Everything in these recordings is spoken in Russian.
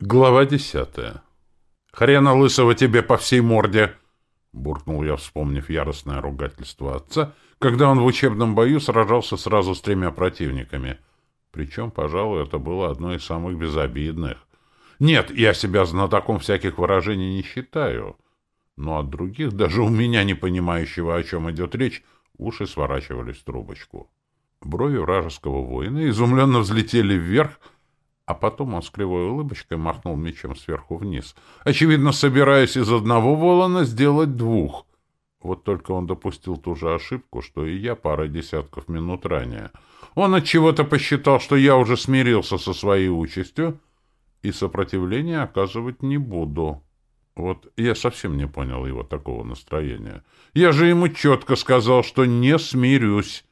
Глава десятая. «Хрена лысого тебе по всей морде!» — буркнул я, вспомнив яростное ругательство отца, когда он в учебном бою сражался сразу с тремя противниками. Причем, пожалуй, это было одно из самых безобидных. Нет, я себя знатоком всяких выражений не считаю. Но от других, даже у меня, не понимающего, о чем идет речь, уши сворачивались в трубочку. Брови вражеского воина изумленно взлетели вверх, а потом он с кривой улыбочкой махнул мечом сверху вниз, очевидно, собираясь из одного волана сделать двух. Вот только он допустил ту же ошибку, что и я парой десятков минут ранее. Он от чего то посчитал, что я уже смирился со своей участью и сопротивления оказывать не буду. Вот я совсем не понял его такого настроения. Я же ему четко сказал, что не смирюсь.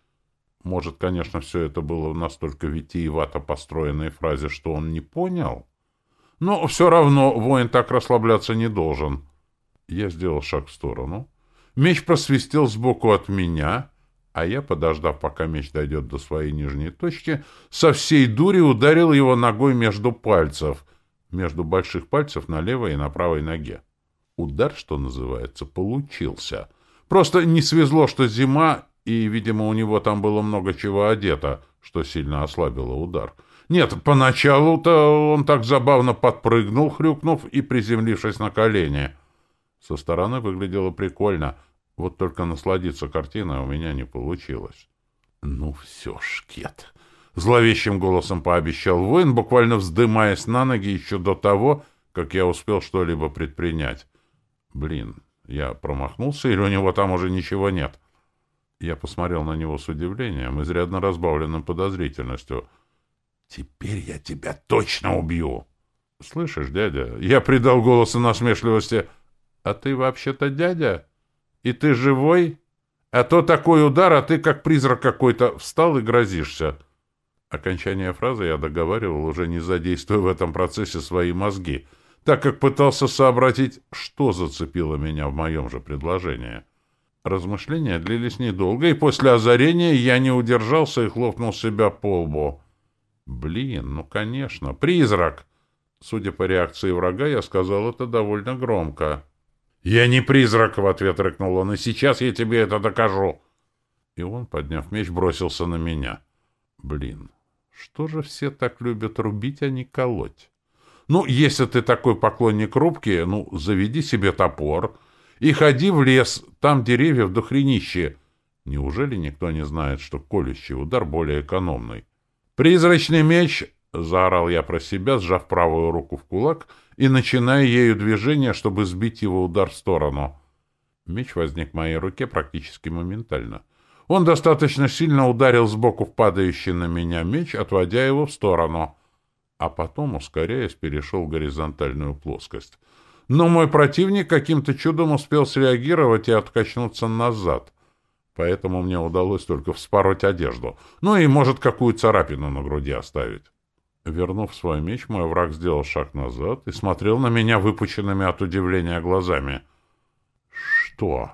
Может, конечно, все это было настолько витиевато построенной фразе, что он не понял. Но все равно воин так расслабляться не должен. Я сделал шаг в сторону. Меч просвистел сбоку от меня, а я, подождав, пока меч дойдет до своей нижней точки, со всей дури ударил его ногой между пальцев, между больших пальцев на левой и на правой ноге. Удар, что называется, получился. Просто не свезло, что зима, и, видимо, у него там было много чего одето, что сильно ослабило удар. Нет, поначалу-то он так забавно подпрыгнул, хрюкнув и приземлившись на колени. Со стороны выглядело прикольно, вот только насладиться картиной у меня не получилось. «Ну все, шкет!» — зловещим голосом пообещал воин, буквально вздымаясь на ноги еще до того, как я успел что-либо предпринять. «Блин, я промахнулся, или у него там уже ничего нет?» Я посмотрел на него с удивлением, изрядно разбавленным подозрительностью. «Теперь я тебя точно убью!» «Слышишь, дядя, я придал голосу насмешливости. А ты вообще-то дядя? И ты живой? А то такой удар, а ты как призрак какой-то встал и грозишься». Окончание фразы я договаривал, уже не задействуя в этом процессе свои мозги, так как пытался сообразить, что зацепило меня в моем же предложении. Размышления длились недолго, и после озарения я не удержался и хлопнул себя по лбу. Блин, ну конечно, призрак! Судя по реакции врага, я сказал это довольно громко. «Я не призрак!» — в ответ рыкнул он. «И сейчас я тебе это докажу!» И он, подняв меч, бросился на меня. «Блин, что же все так любят рубить, а не колоть? Ну, если ты такой поклонник рубки, ну, заведи себе топор и ходи в лес, там деревьев до хренище. Неужели никто не знает, что колющий удар более экономный? «Призрачный меч!» — заорал я про себя, сжав правую руку в кулак и начиная ею движение, чтобы сбить его удар в сторону. Меч возник в моей руке практически моментально. Он достаточно сильно ударил сбоку в падающий на меня меч, отводя его в сторону, а потом, ускоряясь, перешел в горизонтальную плоскость. Но мой противник каким-то чудом успел среагировать и откачнуться назад. Поэтому мне удалось только вспороть одежду. Ну и, может, какую царапину на груди оставить. Вернув свой меч, мой враг сделал шаг назад и смотрел на меня выпученными от удивления глазами. «Что?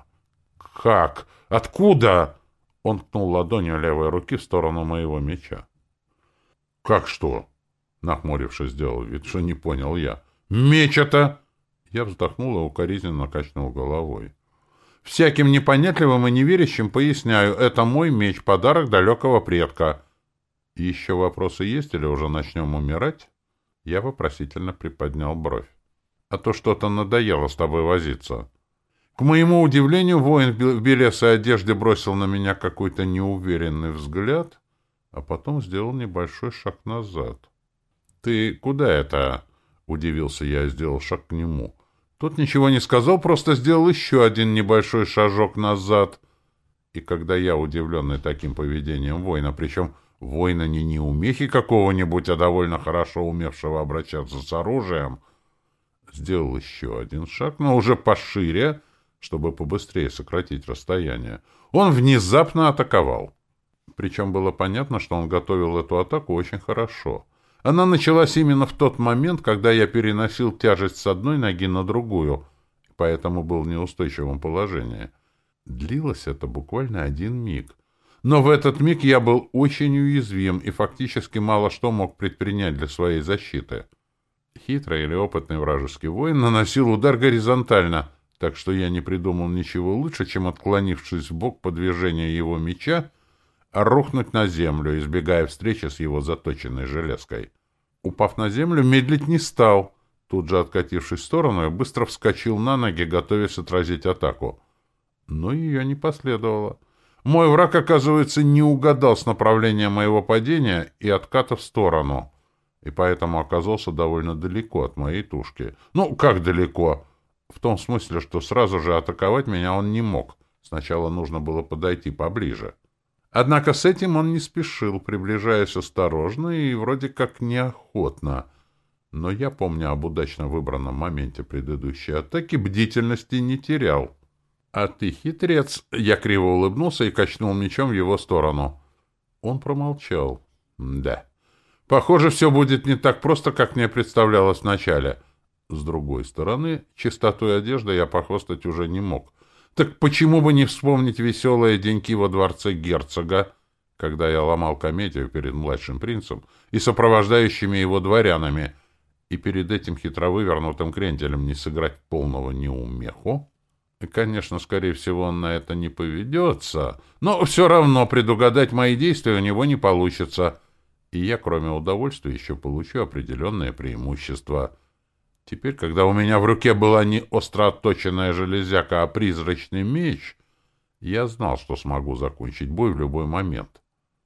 Как? Откуда?» Он ткнул ладонью левой руки в сторону моего меча. «Как что?» Нахмурившись, сделал вид, что не понял я. «Меч это!» Я вздохнул и укоризненно качнул головой. Всяким непонятливым и неверящим поясняю, это мой меч, подарок далекого предка. Еще вопросы есть или уже начнем умирать? Я вопросительно приподнял бровь. А то что-то надоело с тобой возиться. К моему удивлению, воин в белесой одежде бросил на меня какой-то неуверенный взгляд, а потом сделал небольшой шаг назад. — Ты куда это? — удивился я и сделал шаг к нему. Тот ничего не сказал, просто сделал еще один небольшой шажок назад. И когда я, удивленный таким поведением воина, причем воина не неумехи какого-нибудь, а довольно хорошо умевшего обращаться с оружием, сделал еще один шаг, но уже пошире, чтобы побыстрее сократить расстояние, он внезапно атаковал. Причем было понятно, что он готовил эту атаку очень хорошо — она началась именно в тот момент, когда я переносил тяжесть с одной ноги на другую, поэтому был в неустойчивом положении. Длилось это буквально один миг. Но в этот миг я был очень уязвим и фактически мало что мог предпринять для своей защиты. Хитрый или опытный вражеский воин наносил удар горизонтально, так что я не придумал ничего лучше, чем, отклонившись в бок по движению его меча, рухнуть на землю, избегая встречи с его заточенной железкой. Упав на землю, медлить не стал. Тут же, откатившись в сторону, я быстро вскочил на ноги, готовясь отразить атаку. Но ее не последовало. Мой враг, оказывается, не угадал с направлением моего падения и отката в сторону, и поэтому оказался довольно далеко от моей тушки. Ну, как далеко? В том смысле, что сразу же атаковать меня он не мог. Сначала нужно было подойти поближе. Однако с этим он не спешил, приближаясь осторожно и вроде как неохотно. Но я, помня об удачно выбранном моменте предыдущей атаки, бдительности не терял. «А ты хитрец!» Я криво улыбнулся и качнул мечом в его сторону. Он промолчал. «Да. Похоже, все будет не так просто, как мне представлялось вначале. С другой стороны, чистотой одежды я похвастать уже не мог. Так почему бы не вспомнить веселые деньки во дворце герцога, когда я ломал комедию перед младшим принцем и сопровождающими его дворянами, и перед этим хитро вывернутым кренделем не сыграть полного неумеху? И, конечно, скорее всего, он на это не поведется, но все равно предугадать мои действия у него не получится, и я, кроме удовольствия, еще получу определенное преимущество — Теперь, когда у меня в руке была не остро отточенная железяка, а призрачный меч, я знал, что смогу закончить бой в любой момент.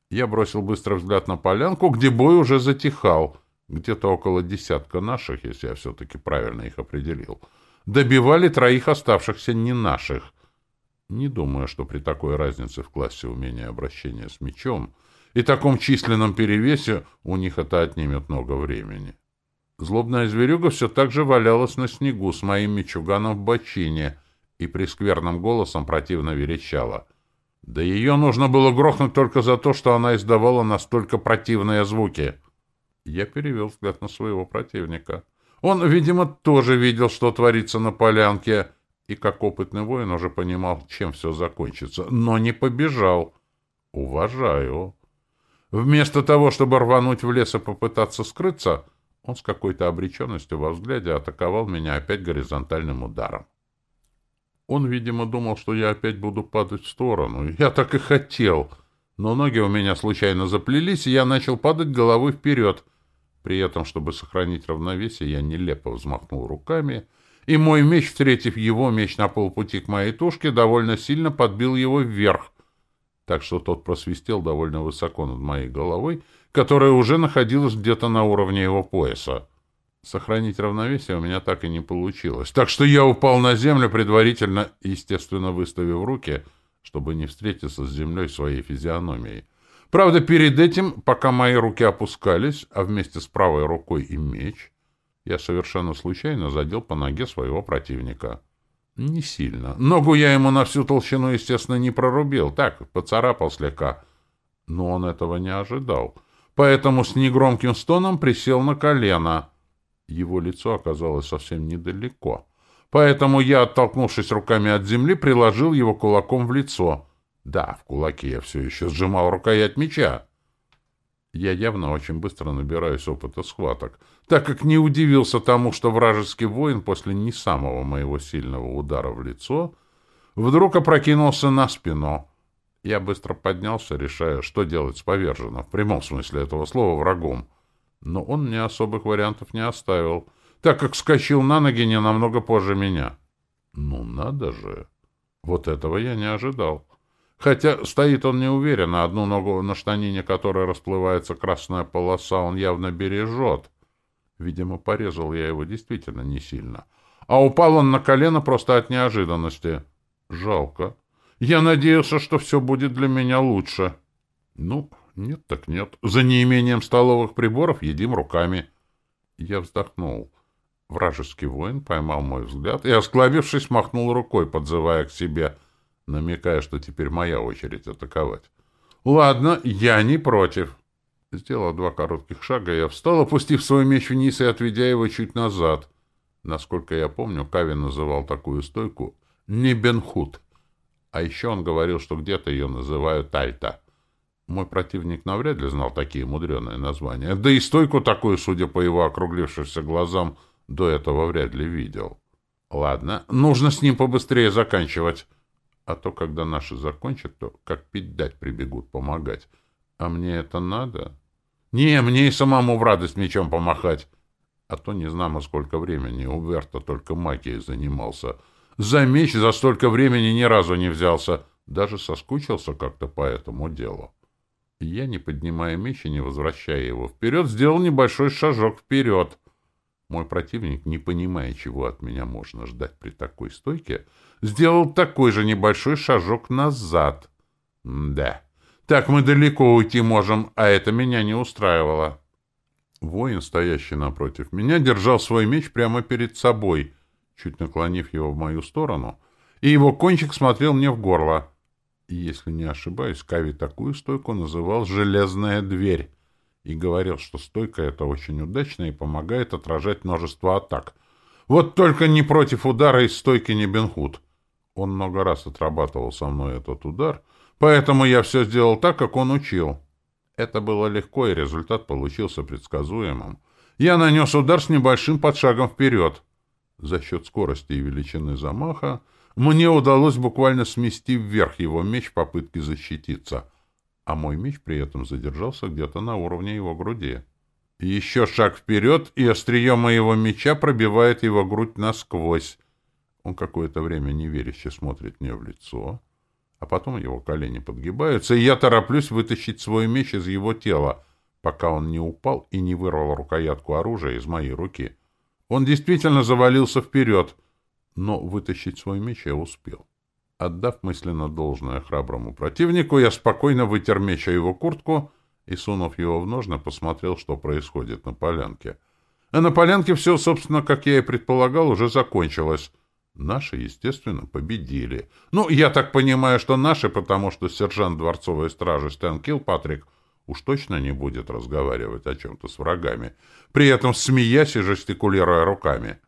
Я бросил быстрый взгляд на полянку, где бой уже затихал. Где-то около десятка наших, если я все-таки правильно их определил. Добивали троих оставшихся не наших. Не думаю, что при такой разнице в классе умения обращения с мечом и таком численном перевесе у них это отнимет много времени. Злобная зверюга все так же валялась на снегу с моим мечуганом в бочине и прискверным голосом противно верещала. Да ее нужно было грохнуть только за то, что она издавала настолько противные звуки. Я перевел взгляд на своего противника. Он, видимо, тоже видел, что творится на полянке, и как опытный воин уже понимал, чем все закончится, но не побежал. Уважаю. Вместо того, чтобы рвануть в лес и попытаться скрыться, — он с какой-то обреченностью во взгляде атаковал меня опять горизонтальным ударом. Он, видимо, думал, что я опять буду падать в сторону. Я так и хотел. Но ноги у меня случайно заплелись, и я начал падать головой вперед. При этом, чтобы сохранить равновесие, я нелепо взмахнул руками, и мой меч, встретив его меч на полпути к моей тушке, довольно сильно подбил его вверх, так что тот просвистел довольно высоко над моей головой, которая уже находилась где-то на уровне его пояса. Сохранить равновесие у меня так и не получилось, так что я упал на землю, предварительно, естественно, выставив руки, чтобы не встретиться с землей своей физиономией. Правда, перед этим, пока мои руки опускались, а вместе с правой рукой и меч, я совершенно случайно задел по ноге своего противника. Не сильно. Ногу я ему на всю толщину, естественно, не прорубил. Так, поцарапал слегка. Но он этого не ожидал. Поэтому с негромким стоном присел на колено. Его лицо оказалось совсем недалеко. Поэтому я, оттолкнувшись руками от земли, приложил его кулаком в лицо. Да, в кулаке я все еще сжимал рукоять меча. Я явно очень быстро набираюсь опыта схваток, так как не удивился тому, что вражеский воин после не самого моего сильного удара в лицо вдруг опрокинулся на спину. Я быстро поднялся, решая, что делать с поверженным, в прямом смысле этого слова, врагом. Но он мне особых вариантов не оставил, так как вскочил на ноги не намного позже меня. Ну, надо же! Вот этого я не ожидал. Хотя стоит он неуверенно, одну ногу на штанине которой расплывается красная полоса, он явно бережет. Видимо, порезал я его действительно не сильно. А упал он на колено просто от неожиданности. Жалко. Я надеялся, что все будет для меня лучше. Ну, нет так нет. За неимением столовых приборов едим руками. Я вздохнул. Вражеский воин поймал мой взгляд и, осклабившись, махнул рукой, подзывая к себе — намекая, что теперь моя очередь атаковать. «Ладно, я не против». Сделал два коротких шага, я встал, опустив свой меч вниз и отведя его чуть назад. Насколько я помню, Кавин называл такую стойку «небенхут». А еще он говорил, что где-то ее называют «альта». Мой противник навряд ли знал такие мудреные названия. Да и стойку такую, судя по его округлившимся глазам, до этого вряд ли видел. Ладно, нужно с ним побыстрее заканчивать. А то, когда наши закончат, то как пить дать прибегут помогать. А мне это надо? Не, мне и самому в радость мечом помахать. А то не знамо сколько времени у Верта только магией занимался. За меч за столько времени ни разу не взялся. Даже соскучился как-то по этому делу. Я, не поднимая меч и не возвращая его вперед, сделал небольшой шажок вперед — мой противник, не понимая, чего от меня можно ждать при такой стойке, сделал такой же небольшой шажок назад. да, так мы далеко уйти можем, а это меня не устраивало. Воин, стоящий напротив меня, держал свой меч прямо перед собой, чуть наклонив его в мою сторону, и его кончик смотрел мне в горло. И, если не ошибаюсь, Кави такую стойку называл «железная дверь» и говорил, что стойка эта очень удачная и помогает отражать множество атак. Вот только не против удара из стойки не Бенхуд. Он много раз отрабатывал со мной этот удар, поэтому я все сделал так, как он учил. Это было легко, и результат получился предсказуемым. Я нанес удар с небольшим подшагом вперед. За счет скорости и величины замаха мне удалось буквально смести вверх его меч в попытке защититься — а мой меч при этом задержался где-то на уровне его груди. Еще шаг вперед, и острие моего меча пробивает его грудь насквозь. Он какое-то время неверяще смотрит мне в лицо, а потом его колени подгибаются, и я тороплюсь вытащить свой меч из его тела, пока он не упал и не вырвал рукоятку оружия из моей руки. Он действительно завалился вперед, но вытащить свой меч я успел. Отдав мысленно должное храброму противнику, я спокойно вытер меч о его куртку и, сунув его в ножны, посмотрел, что происходит на полянке. А на полянке все, собственно, как я и предполагал, уже закончилось. Наши, естественно, победили. Ну, я так понимаю, что наши, потому что сержант дворцовой стражи Стэн Килпатрик уж точно не будет разговаривать о чем-то с врагами, при этом смеясь и жестикулируя руками.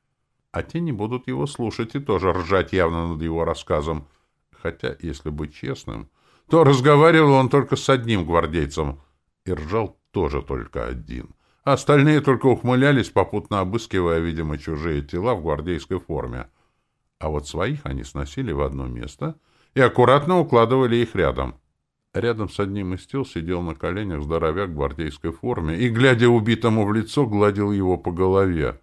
А те не будут его слушать и тоже ржать явно над его рассказом — хотя, если быть честным, то разговаривал он только с одним гвардейцем и ржал тоже только один. Остальные только ухмылялись, попутно обыскивая, видимо, чужие тела в гвардейской форме. А вот своих они сносили в одно место и аккуратно укладывали их рядом. Рядом с одним из тел сидел на коленях здоровяк в гвардейской форме и, глядя убитому в лицо, гладил его по голове.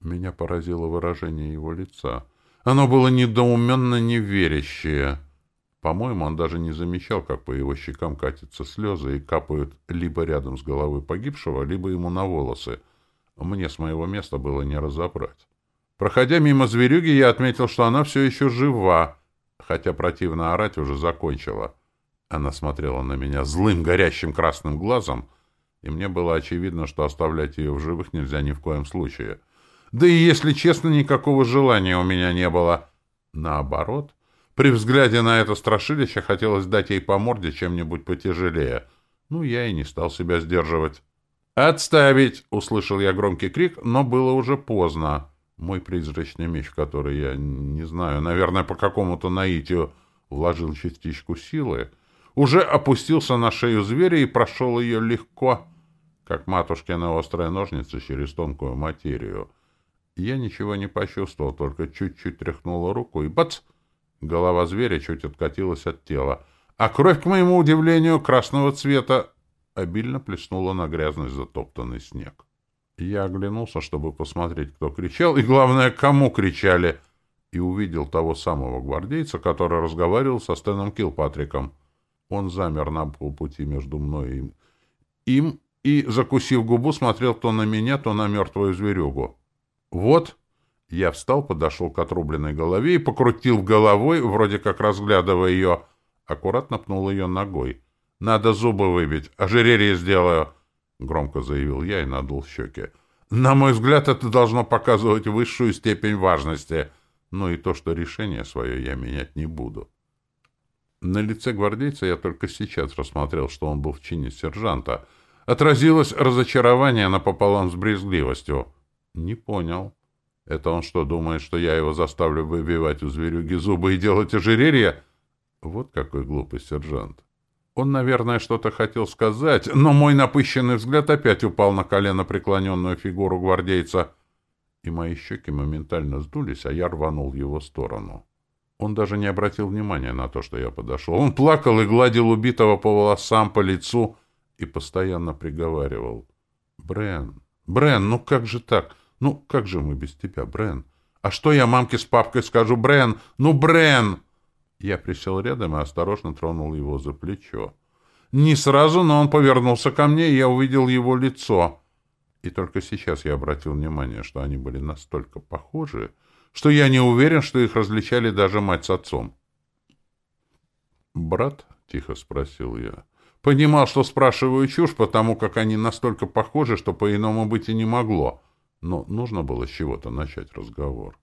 Меня поразило выражение его лица — оно было недоуменно неверящее. По-моему, он даже не замечал, как по его щекам катятся слезы и капают либо рядом с головой погибшего, либо ему на волосы. Мне с моего места было не разобрать. Проходя мимо зверюги, я отметил, что она все еще жива, хотя противно орать уже закончила. Она смотрела на меня злым, горящим красным глазом, и мне было очевидно, что оставлять ее в живых нельзя ни в коем случае — да и, если честно, никакого желания у меня не было. Наоборот, при взгляде на это страшилище хотелось дать ей по морде чем-нибудь потяжелее. Ну, я и не стал себя сдерживать. «Отставить!» — услышал я громкий крик, но было уже поздно. Мой призрачный меч, который я, не знаю, наверное, по какому-то наитию вложил частичку силы, уже опустился на шею зверя и прошел ее легко, как матушкина острая ножница через тонкую материю. Я ничего не почувствовал, только чуть-чуть тряхнула руку, и бац! Голова зверя чуть откатилась от тела, а кровь, к моему удивлению, красного цвета обильно плеснула на грязный затоптанный снег. Я оглянулся, чтобы посмотреть, кто кричал, и, главное, кому кричали, и увидел того самого гвардейца, который разговаривал со Стэном Килпатриком. Он замер на полпути между мной и им и, закусив губу, смотрел то на меня, то на мертвую зверюгу. «Вот». Я встал, подошел к отрубленной голове и покрутил головой, вроде как разглядывая ее. Аккуратно пнул ее ногой. «Надо зубы выбить, ожерелье сделаю», — громко заявил я и надул щеки. «На мой взгляд, это должно показывать высшую степень важности. Ну и то, что решение свое я менять не буду». На лице гвардейца я только сейчас рассмотрел, что он был в чине сержанта. Отразилось разочарование напополам с брезгливостью. Не понял. Это он что, думает, что я его заставлю выбивать у зверюги зубы и делать ожерелье? Вот какой глупый сержант. Он, наверное, что-то хотел сказать, но мой напыщенный взгляд опять упал на колено преклоненную фигуру гвардейца, и мои щеки моментально сдулись, а я рванул в его сторону. Он даже не обратил внимания на то, что я подошел. Он плакал и гладил убитого по волосам, по лицу и постоянно приговаривал. «Брен, Брен, ну как же так? Ну как же мы без тебя, Брен? А что я мамке с папкой скажу? Брен, ну Брен!» Я присел рядом и осторожно тронул его за плечо. Не сразу, но он повернулся ко мне, и я увидел его лицо. И только сейчас я обратил внимание, что они были настолько похожи, что я не уверен, что их различали даже мать с отцом. «Брат?» — тихо спросил я. Понимал, что спрашиваю чушь, потому как они настолько похожи, что по-иному быть и не могло. Но нужно было с чего-то начать разговор.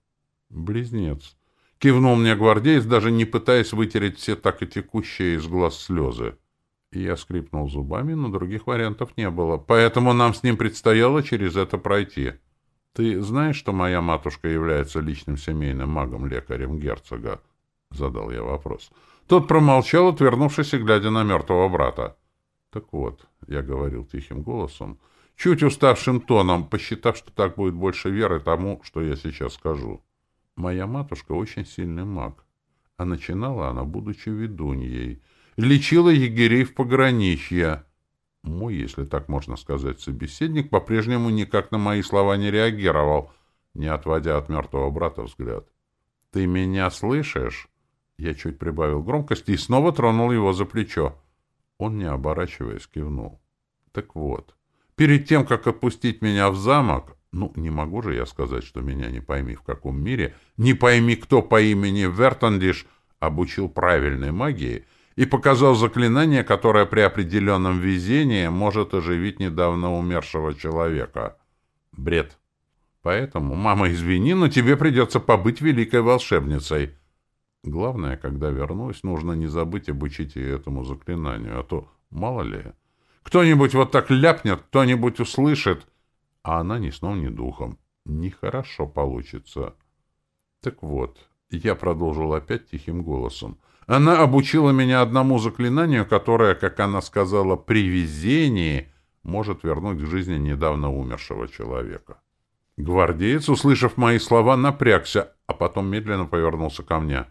«Близнец», Кивнул мне гвардеец, даже не пытаясь вытереть все так и текущие из глаз слезы. Я скрипнул зубами, но других вариантов не было, поэтому нам с ним предстояло через это пройти. «Ты знаешь, что моя матушка является личным семейным магом-лекарем герцога?» — задал я вопрос. Тот промолчал, отвернувшись и глядя на мертвого брата. «Так вот», — я говорил тихим голосом, чуть уставшим тоном, посчитав, что так будет больше веры тому, что я сейчас скажу. Моя матушка очень сильный маг, а начинала она, будучи ведуньей. Лечила егерей в пограничье. Мой, если так можно сказать, собеседник по-прежнему никак на мои слова не реагировал, не отводя от мертвого брата взгляд. «Ты меня слышишь?» Я чуть прибавил громкости и снова тронул его за плечо. Он, не оборачиваясь, кивнул. «Так вот, перед тем, как отпустить меня в замок, ну, не могу же я сказать, что меня не пойми в каком мире, не пойми кто по имени Вертандиш обучил правильной магии и показал заклинание, которое при определенном везении может оживить недавно умершего человека. Бред. Поэтому, мама, извини, но тебе придется побыть великой волшебницей. Главное, когда вернусь, нужно не забыть обучить ее этому заклинанию, а то, мало ли, кто-нибудь вот так ляпнет, кто-нибудь услышит — а она ни сном, ни духом. Нехорошо получится. Так вот, я продолжил опять тихим голосом. Она обучила меня одному заклинанию, которое, как она сказала, при везении может вернуть к жизни недавно умершего человека. Гвардеец, услышав мои слова, напрягся, а потом медленно повернулся ко мне.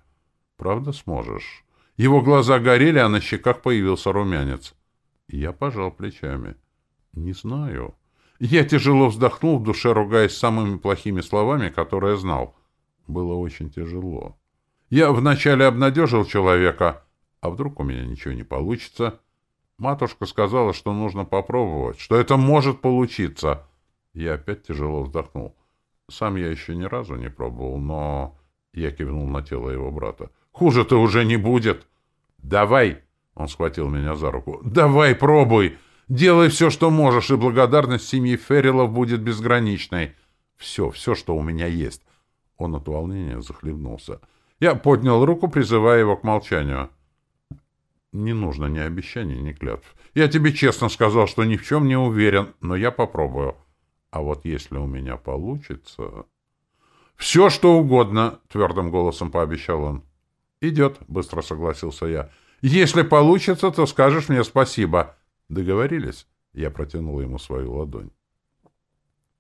«Правда сможешь?» Его глаза горели, а на щеках появился румянец. Я пожал плечами. «Не знаю». Я тяжело вздохнул, в душе ругаясь самыми плохими словами, которые знал. Было очень тяжело. Я вначале обнадежил человека, а вдруг у меня ничего не получится. Матушка сказала, что нужно попробовать, что это может получиться. Я опять тяжело вздохнул. Сам я еще ни разу не пробовал, но... Я кивнул на тело его брата. «Хуже-то уже не будет!» «Давай!» — он схватил меня за руку. «Давай, пробуй!» Делай все, что можешь, и благодарность семьи Феррилов будет безграничной. Все, все, что у меня есть. Он от волнения захлебнулся. Я поднял руку, призывая его к молчанию. Не нужно ни обещаний, ни клятв. Я тебе честно сказал, что ни в чем не уверен, но я попробую. А вот если у меня получится... «Все, что угодно», — твердым голосом пообещал он. «Идет», — быстро согласился я. «Если получится, то скажешь мне спасибо». Договорились? Я протянул ему свою ладонь.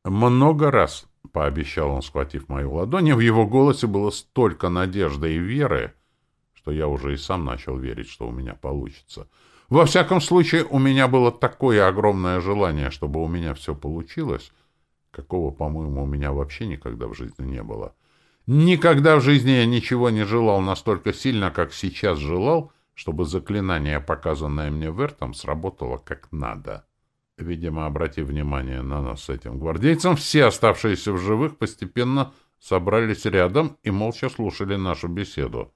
Много раз, пообещал он, схватив мою ладонь, и в его голосе было столько надежды и веры, что я уже и сам начал верить, что у меня получится. Во всяком случае, у меня было такое огромное желание, чтобы у меня все получилось, какого, по-моему, у меня вообще никогда в жизни не было. Никогда в жизни я ничего не желал настолько сильно, как сейчас желал, чтобы заклинание, показанное мне Вертом, сработало как надо. Видимо, обратив внимание на нас с этим гвардейцем, все оставшиеся в живых постепенно собрались рядом и молча слушали нашу беседу.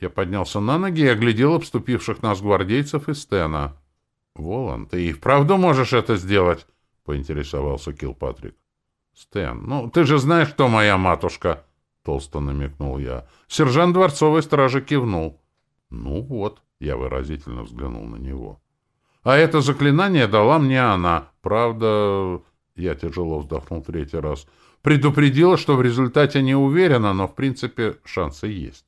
Я поднялся на ноги и оглядел обступивших нас гвардейцев и Стена. — Волан, ты и вправду можешь это сделать? — поинтересовался Килпатрик. — Стэн, ну ты же знаешь, кто моя матушка? — толсто намекнул я. Сержант дворцовой стражи кивнул. Ну вот, я выразительно взглянул на него. А это заклинание дала мне она. Правда, я тяжело вздохнул третий раз. Предупредила, что в результате не уверена, но в принципе шансы есть.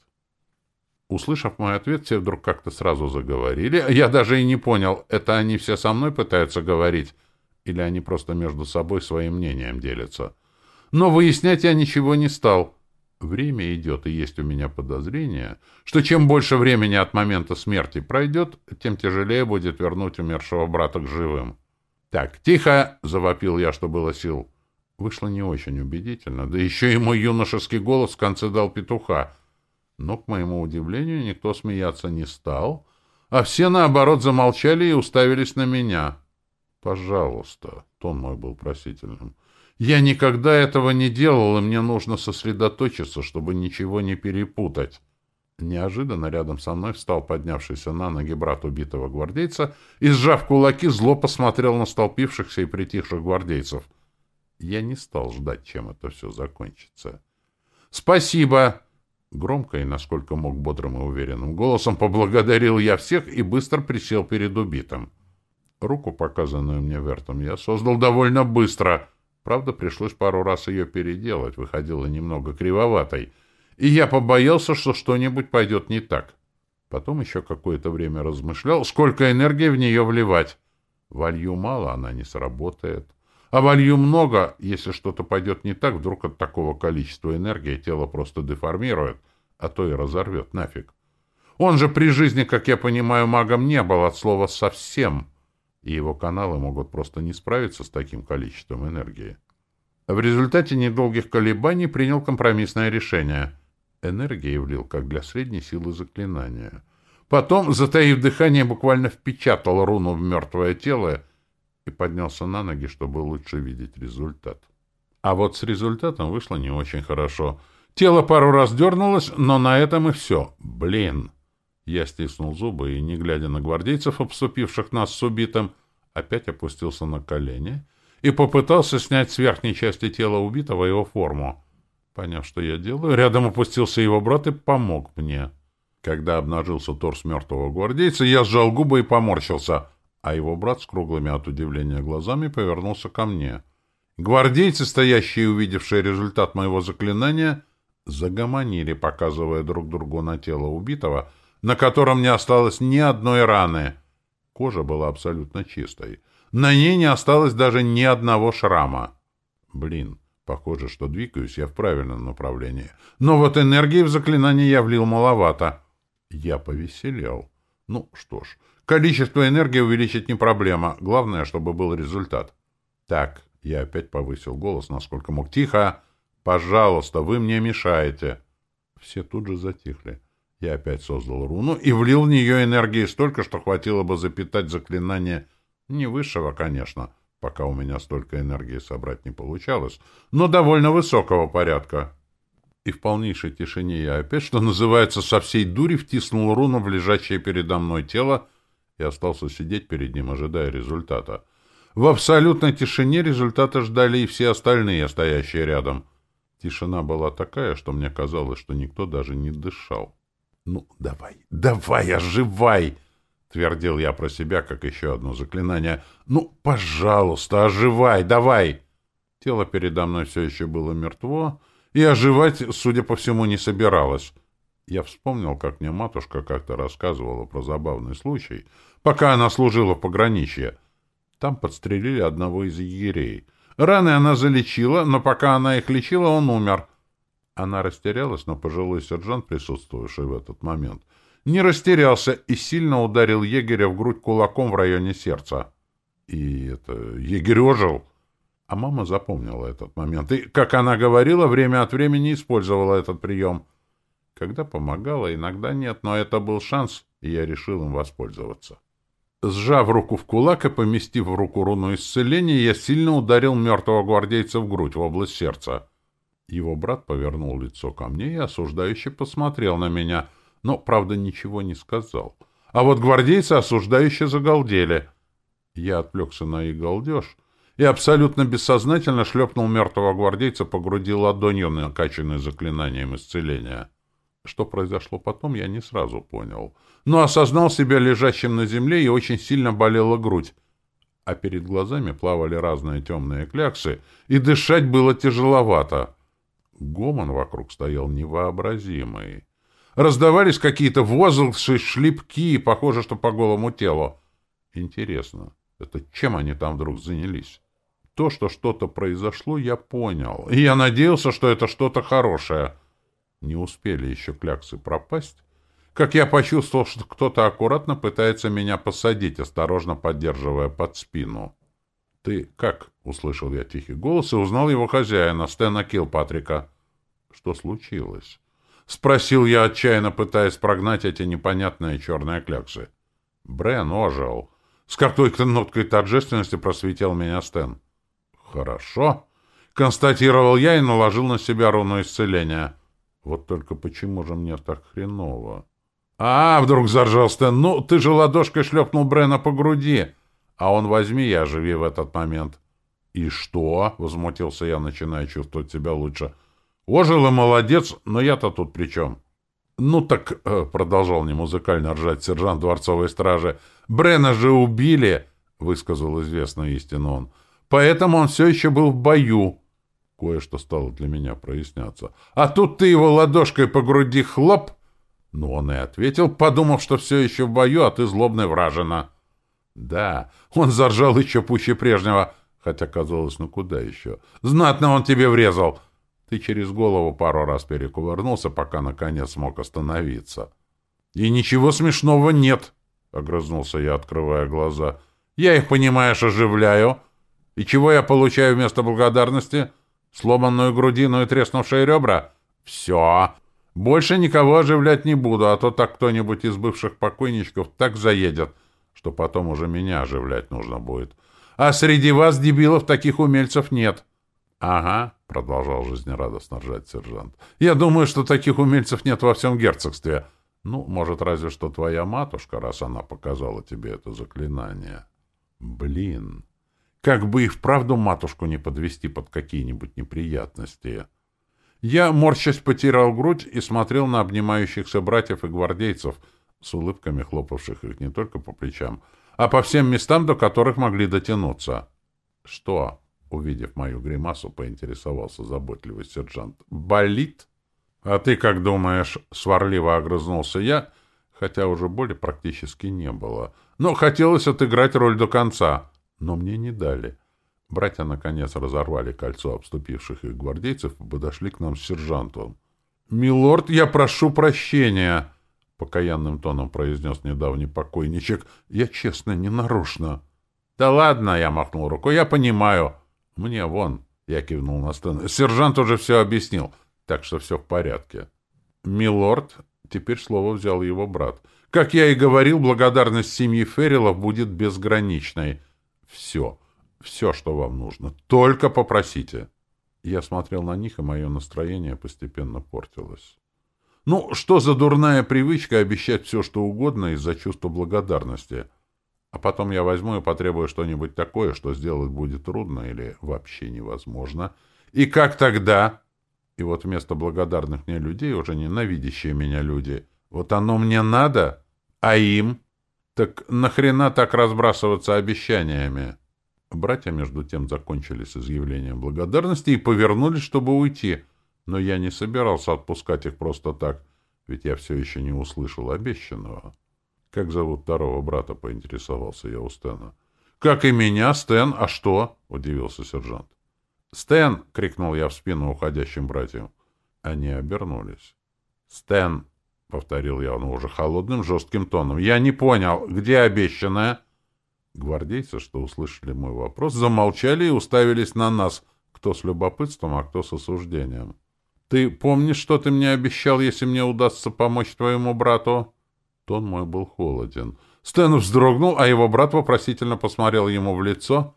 Услышав мой ответ, все вдруг как-то сразу заговорили. Я даже и не понял, это они все со мной пытаются говорить, или они просто между собой своим мнением делятся. Но выяснять я ничего не стал. Время идет, и есть у меня подозрение, что чем больше времени от момента смерти пройдет, тем тяжелее будет вернуть умершего брата к живым. «Так, тихо!» — завопил я, что было сил. Вышло не очень убедительно, да еще и мой юношеский голос в конце дал петуха. Но, к моему удивлению, никто смеяться не стал, а все, наоборот, замолчали и уставились на меня. «Пожалуйста», — тон мой был просительным, — «я никогда этого не делал, и мне нужно сосредоточиться, чтобы ничего не перепутать». Неожиданно рядом со мной встал поднявшийся на ноги брат убитого гвардейца и, сжав кулаки, зло посмотрел на столпившихся и притихших гвардейцев. Я не стал ждать, чем это все закончится. «Спасибо!» Громко и, насколько мог, бодрым и уверенным голосом поблагодарил я всех и быстро присел перед убитым. Руку, показанную мне вертом, я создал довольно быстро. Правда, пришлось пару раз ее переделать, выходила немного кривоватой — и я побоялся, что что-нибудь пойдет не так. Потом еще какое-то время размышлял, сколько энергии в нее вливать. Волью мало, она не сработает. А волью много, если что-то пойдет не так, вдруг от такого количества энергии тело просто деформирует, а то и разорвет нафиг. Он же при жизни, как я понимаю, магом не был от слова «совсем», и его каналы могут просто не справиться с таким количеством энергии. В результате недолгих колебаний принял компромиссное решение — энергии влил, как для средней силы заклинания. Потом, затаив дыхание, буквально впечатал руну в мертвое тело и поднялся на ноги, чтобы лучше видеть результат. А вот с результатом вышло не очень хорошо. Тело пару раз дернулось, но на этом и все. Блин! Я стиснул зубы и, не глядя на гвардейцев, обступивших нас с убитым, опять опустился на колени и попытался снять с верхней части тела убитого его форму. Поняв, что я делаю, рядом опустился его брат и помог мне. Когда обнажился торс мертвого гвардейца, я сжал губы и поморщился, а его брат с круглыми от удивления глазами повернулся ко мне. Гвардейцы, стоящие и увидевшие результат моего заклинания, загомонили, показывая друг другу на тело убитого, на котором не осталось ни одной раны. Кожа была абсолютно чистой. На ней не осталось даже ни одного шрама. Блин, Похоже, что двигаюсь я в правильном направлении. Но вот энергии в заклинание я влил маловато. Я повеселел. Ну, что ж, количество энергии увеличить не проблема. Главное, чтобы был результат. Так, я опять повысил голос, насколько мог. Тихо! Пожалуйста, вы мне мешаете. Все тут же затихли. Я опять создал руну и влил в нее энергии столько, что хватило бы запитать заклинание не высшего, конечно, — пока у меня столько энергии собрать не получалось, но довольно высокого порядка. И в полнейшей тишине я опять, что называется, со всей дури втиснул руну в лежащее передо мной тело и остался сидеть перед ним, ожидая результата. В абсолютной тишине результата ждали и все остальные, стоящие рядом. Тишина была такая, что мне казалось, что никто даже не дышал. «Ну, давай, давай, оживай!» Твердил я про себя, как еще одно заклинание. «Ну, пожалуйста, оживай, давай!» Тело передо мной все еще было мертво, и оживать, судя по всему, не собиралось. Я вспомнил, как мне матушка как-то рассказывала про забавный случай, пока она служила в пограничье. Там подстрелили одного из егерей. Раны она залечила, но пока она их лечила, он умер. Она растерялась, но пожилой сержант, присутствовавший в этот момент, не растерялся и сильно ударил егеря в грудь кулаком в районе сердца. И это егерь ожил. А мама запомнила этот момент. И, как она говорила, время от времени использовала этот прием. Когда помогала, иногда нет, но это был шанс, и я решил им воспользоваться. Сжав руку в кулак и поместив в руку руну исцеления, я сильно ударил мертвого гвардейца в грудь, в область сердца. Его брат повернул лицо ко мне и осуждающе посмотрел на меня — но, правда, ничего не сказал. А вот гвардейцы осуждающе загалдели. Я отвлекся на их галдеж и абсолютно бессознательно шлепнул мертвого гвардейца по груди ладонью, накачанной заклинанием исцеления. Что произошло потом, я не сразу понял. Но осознал себя лежащим на земле, и очень сильно болела грудь. А перед глазами плавали разные темные кляксы, и дышать было тяжеловато. Гомон вокруг стоял невообразимый. Раздавались какие-то возгласы, шлепки, похоже, что по голому телу. Интересно, это чем они там вдруг занялись? То, что что-то произошло, я понял. И я надеялся, что это что-то хорошее. Не успели еще кляксы пропасть, как я почувствовал, что кто-то аккуратно пытается меня посадить, осторожно поддерживая под спину. «Ты как?» — услышал я тихий голос и узнал его хозяина, Стэна Килпатрика. «Что случилось?» — спросил я, отчаянно пытаясь прогнать эти непонятные черные кляксы. Брен ожил. С какой-то ноткой торжественности просветил меня Стэн. «Хорошо», — констатировал я и наложил на себя руну исцеления. «Вот только почему же мне так хреново?» «А, — вдруг заржал Стэн, — ну, ты же ладошкой шлепнул Брена по груди, а он возьми и оживи в этот момент». «И что?» — возмутился я, начиная чувствовать себя лучше. «Ожил и молодец, но я-то тут при чем?» «Ну так», э, — продолжал немузыкально ржать сержант дворцовой стражи, — «Брена же убили», — высказал известную истину он. «Поэтому он все еще был в бою». Кое-что стало для меня проясняться. «А тут ты его ладошкой по груди хлоп!» Ну, он и ответил, подумав, что все еще в бою, а ты злобная вражина. Да, он заржал еще пуще прежнего, хотя казалось, ну куда еще. Знатно он тебе врезал. Ты через голову пару раз перекувырнулся, пока наконец смог остановиться. И ничего смешного нет, — огрызнулся я, открывая глаза. Я их, понимаешь, оживляю. И чего я получаю вместо благодарности? Сломанную грудину и треснувшие ребра? Все. Больше никого оживлять не буду, а то так кто-нибудь из бывших покойничков так заедет, что потом уже меня оживлять нужно будет. А среди вас, дебилов, таких умельцев нет. — Ага, — продолжал жизнерадостно ржать сержант. — Я думаю, что таких умельцев нет во всем герцогстве. Ну, может, разве что твоя матушка, раз она показала тебе это заклинание. Блин, как бы и вправду матушку не подвести под какие-нибудь неприятности. — я, морщась, потирал грудь и смотрел на обнимающихся братьев и гвардейцев, с улыбками хлопавших их не только по плечам, а по всем местам, до которых могли дотянуться. — Что? — увидев мою гримасу, поинтересовался заботливый сержант. — Болит? — А ты как думаешь? — сварливо огрызнулся я, хотя уже боли практически не было. Но хотелось отыграть роль до конца. Но мне не дали. — Братья, наконец, разорвали кольцо обступивших их гвардейцев и подошли к нам с сержантом. «Милорд, я прошу прощения!» — покаянным тоном произнес недавний покойничек. «Я, честно, не нарочно». «Да ладно!» — я махнул рукой. «Я понимаю. Мне вон...» — я кивнул на стену. «Сержант уже все объяснил, так что все в порядке». «Милорд...» — теперь слово взял его брат. «Как я и говорил, благодарность семьи Феррилов будет безграничной. Все». Все, что вам нужно. Только попросите. Я смотрел на них, и мое настроение постепенно портилось. Ну, что за дурная привычка обещать все, что угодно из-за чувства благодарности? А потом я возьму и потребую что-нибудь такое, что сделать будет трудно или вообще невозможно. И как тогда? И вот вместо благодарных мне людей уже ненавидящие меня люди. Вот оно мне надо, а им? Так нахрена так разбрасываться обещаниями? Братья, между тем, закончили с изъявлением благодарности и повернулись, чтобы уйти. Но я не собирался отпускать их просто так, ведь я все еще не услышал обещанного. «Как зовут второго брата?» — поинтересовался я у Стэна. «Как и меня, Стэн. А что?» — удивился сержант. «Стэн!» — крикнул я в спину уходящим братьям. Они обернулись. «Стэн!» — повторил я, но уже холодным, жестким тоном. «Я не понял, где обещанное?» Гвардейцы, что услышали мой вопрос, замолчали и уставились на нас, кто с любопытством, а кто с осуждением. «Ты помнишь, что ты мне обещал, если мне удастся помочь твоему брату?» Тон мой был холоден. Стэн вздрогнул, а его брат вопросительно посмотрел ему в лицо,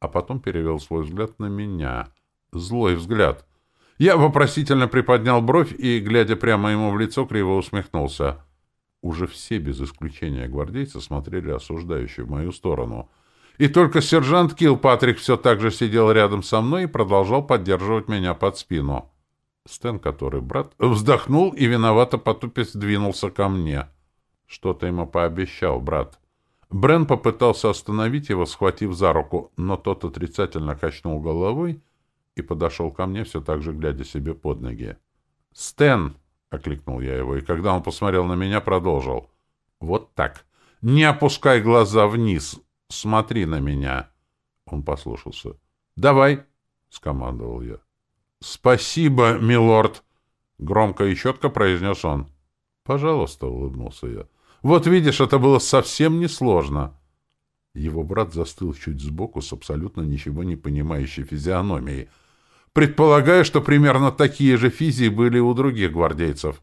а потом перевел свой взгляд на меня. Злой взгляд. Я вопросительно приподнял бровь и, глядя прямо ему в лицо, криво усмехнулся. Уже все, без исключения гвардейцы, смотрели осуждающие в мою сторону. И только сержант Килпатрик все так же сидел рядом со мной и продолжал поддерживать меня под спину. Стэн, который брат, вздохнул и виновато потупясь двинулся ко мне. Что-то ему пообещал брат. Брен попытался остановить его, схватив за руку, но тот отрицательно качнул головой и подошел ко мне, все так же глядя себе под ноги. «Стэн!» — окликнул я его, и когда он посмотрел на меня, продолжил. «Вот так. Не опускай глаза вниз. Смотри на меня». Он послушался. «Давай», — скомандовал я. «Спасибо, милорд», — громко и четко произнес он. «Пожалуйста», — улыбнулся я. «Вот видишь, это было совсем несложно». Его брат застыл чуть сбоку с абсолютно ничего не понимающей физиономией. Предполагаю, что примерно такие же физии были у других гвардейцев.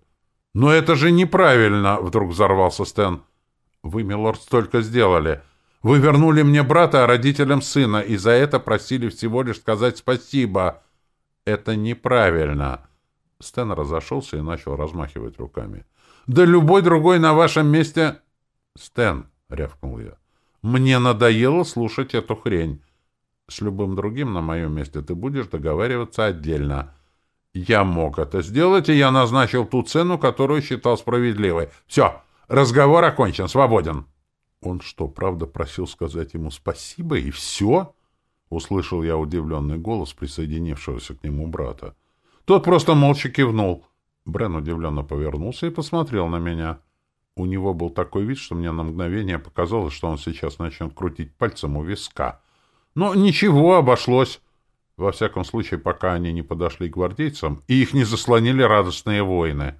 «Но это же неправильно!» — вдруг взорвался Стэн. «Вы, милорд, столько сделали. Вы вернули мне брата, а родителям сына, и за это просили всего лишь сказать спасибо. Это неправильно!» Стэн разошелся и начал размахивать руками. «Да любой другой на вашем месте...» «Стэн!» — рявкнул я. Мне надоело слушать эту хрень. С любым другим на моем месте ты будешь договариваться отдельно. Я мог это сделать, и я назначил ту цену, которую считал справедливой. Все, разговор окончен, свободен. Он что, правда просил сказать ему спасибо, и все? Услышал я удивленный голос присоединившегося к нему брата. Тот просто молча кивнул. Брен удивленно повернулся и посмотрел на меня. У него был такой вид, что мне на мгновение показалось, что он сейчас начнет крутить пальцем у виска. Но ничего, обошлось. Во всяком случае, пока они не подошли к гвардейцам, и их не заслонили радостные воины.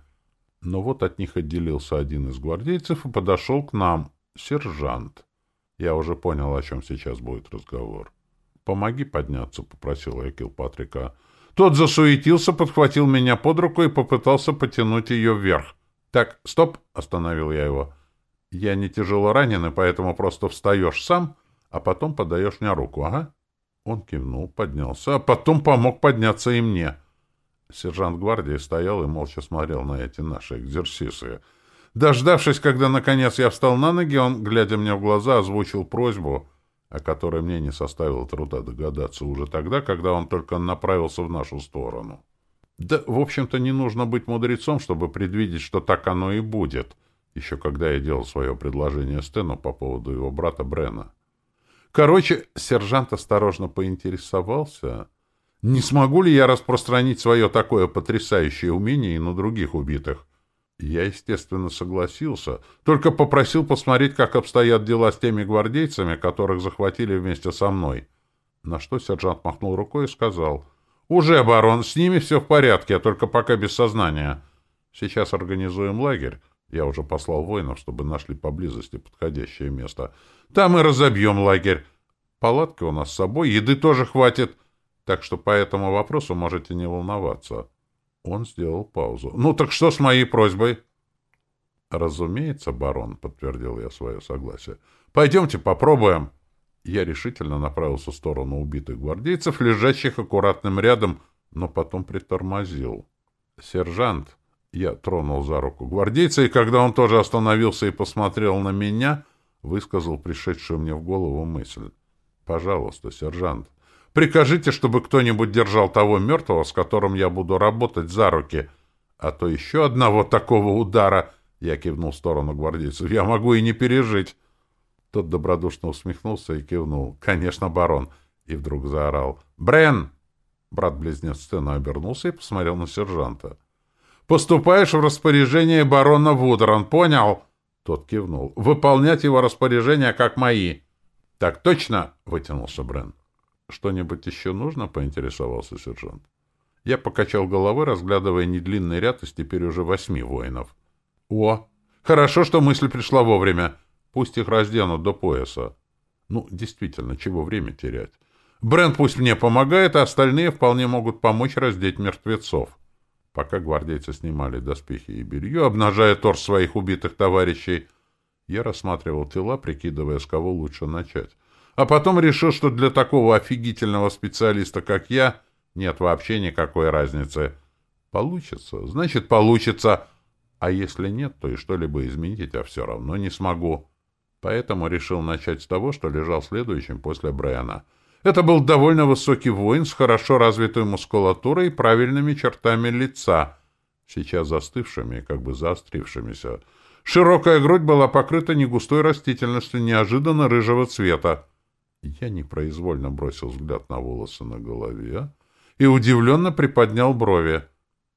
Но вот от них отделился один из гвардейцев и подошел к нам, сержант. Я уже понял, о чем сейчас будет разговор. «Помоги подняться», — попросил я Килпатрика. Тот засуетился, подхватил меня под руку и попытался потянуть ее вверх. «Так, стоп!» — остановил я его. «Я не тяжело раненый, поэтому просто встаешь сам, а потом подаешь мне руку, ага?» Он кивнул, поднялся, а потом помог подняться и мне. Сержант гвардии стоял и молча смотрел на эти наши экзерсисы. Дождавшись, когда, наконец, я встал на ноги, он, глядя мне в глаза, озвучил просьбу, о которой мне не составило труда догадаться уже тогда, когда он только направился в нашу сторону. Да, в общем-то, не нужно быть мудрецом, чтобы предвидеть, что так оно и будет, еще когда я делал свое предложение Стэну по поводу его брата Брена. Короче, сержант осторожно поинтересовался, не смогу ли я распространить свое такое потрясающее умение и на других убитых. Я, естественно, согласился, только попросил посмотреть, как обстоят дела с теми гвардейцами, которых захватили вместе со мной. На что сержант махнул рукой и сказал — «Уже, барон, с ними все в порядке, а только пока без сознания. Сейчас организуем лагерь. Я уже послал воинов, чтобы нашли поблизости подходящее место. Там и разобьем лагерь. Палатки у нас с собой, еды тоже хватит. Так что по этому вопросу можете не волноваться». Он сделал паузу. «Ну так что с моей просьбой?» «Разумеется, барон», — подтвердил я свое согласие. «Пойдемте попробуем». Я решительно направился в сторону убитых гвардейцев, лежащих аккуратным рядом, но потом притормозил. «Сержант!» Я тронул за руку гвардейца, и когда он тоже остановился и посмотрел на меня, высказал пришедшую мне в голову мысль. «Пожалуйста, сержант, прикажите, чтобы кто-нибудь держал того мертвого, с которым я буду работать за руки, а то еще одного такого удара...» Я кивнул в сторону гвардейцев. «Я могу и не пережить». Тот добродушно усмехнулся и кивнул. «Конечно, барон!» И вдруг заорал. «Брен!» Брат-близнец Стена обернулся и посмотрел на сержанта. «Поступаешь в распоряжение барона Вудрон, понял?» Тот кивнул. «Выполнять его распоряжения, как мои». «Так точно!» — вытянулся Брен. «Что-нибудь еще нужно?» — поинтересовался сержант. Я покачал головой, разглядывая недлинный ряд из теперь уже восьми воинов. «О! Хорошо, что мысль пришла вовремя. Пусть их разденут до пояса. Ну, действительно, чего время терять? Брент пусть мне помогает, а остальные вполне могут помочь раздеть мертвецов. Пока гвардейцы снимали доспехи и белье, обнажая торс своих убитых товарищей, я рассматривал тела, прикидывая, с кого лучше начать. А потом решил, что для такого офигительного специалиста, как я, нет вообще никакой разницы. Получится, значит, получится. А если нет, то и что-либо изменить я все равно не смогу поэтому решил начать с того, что лежал следующим после Брайана. Это был довольно высокий воин с хорошо развитой мускулатурой и правильными чертами лица, сейчас застывшими как бы заострившимися. Широкая грудь была покрыта негустой растительностью неожиданно рыжего цвета. Я непроизвольно бросил взгляд на волосы на голове и удивленно приподнял брови.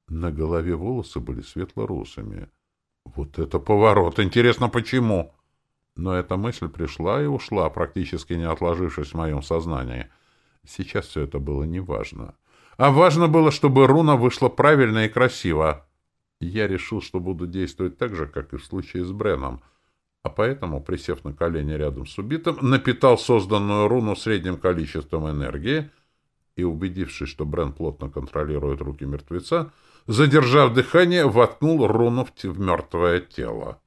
На голове волосы были светло-русыми. Вот это поворот! Интересно, почему? Но эта мысль пришла и ушла, практически не отложившись в моем сознании. Сейчас все это было неважно. А важно было, чтобы руна вышла правильно и красиво. Я решил, что буду действовать так же, как и в случае с Бреном. А поэтому, присев на колени рядом с убитым, напитал созданную руну средним количеством энергии и, убедившись, что Брен плотно контролирует руки мертвеца, задержав дыхание, воткнул руну в мертвое тело.